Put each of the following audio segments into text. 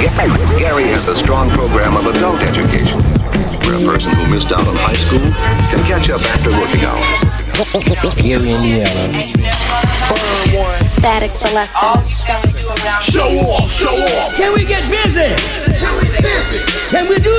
Gary has a strong program of adult education, where a person who missed out on high school can catch up after working hours. Gary, Indiana. Statik Selektah. Show off, show off. Can we get busy? Can we do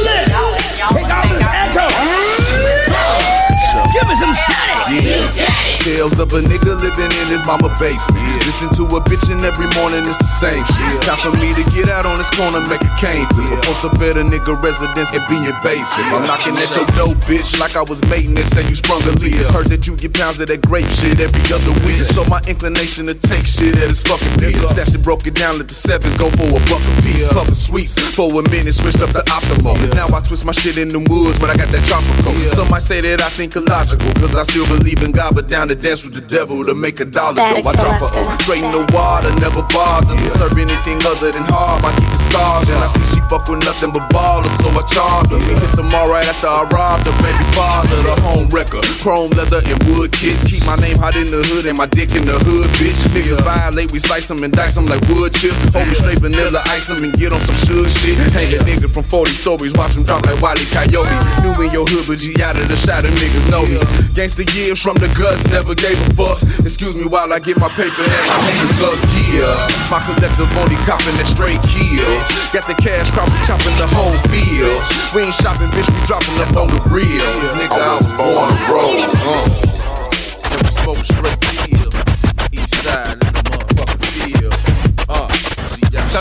Tales of a nigga living in his mama basement. Listen to a bitchin' every morning, it's the same shit. Time for me to get out on this corner, make a cane flip. Post up at a nigga residence and be invasive. I'm knocking at your door, bitch, like I was mating it, say you sprung a leak. Heard that you get pounds of that grape shit every other week. So my inclination to take shit at his fucking nigga. That shit broke it down, let the sevens go for a buck a piece. Puffin' sweets for a minute, switched up the optimal. Now I twist my shit in the woods when I got that tropical. Some might say that I think illogical, cause I still believe in God, but down to dance with the devil to make a dollar Static though. I drop a O selector. straight in the water, never bother to serve anything other than hard. I keep the stars, and I see she fuck with nothing but ballers, so I charmed her. We hit them all right after I robbed her. Baby father, the home wrecker, chrome leather and wood kits. Keep my name hot in the hood and my dick in the hood, bitch. Niggas violate, we slice them and dice them like wood chips. Hold me straight vanilla, ice them and get on some sugar shit. Hang a nigga from 40 stories, watch him drop like Wiley Coyote. New in your hood, but G out of the shot of niggas know me. Gangsta years from the guts, never gave a fuck. Excuse me while I get my paper and my haters up. Yeah, my collective only copping that straight kill. Got the cash crop, chopping the whole field. We ain't shopping, bitch, we dropping us on the real.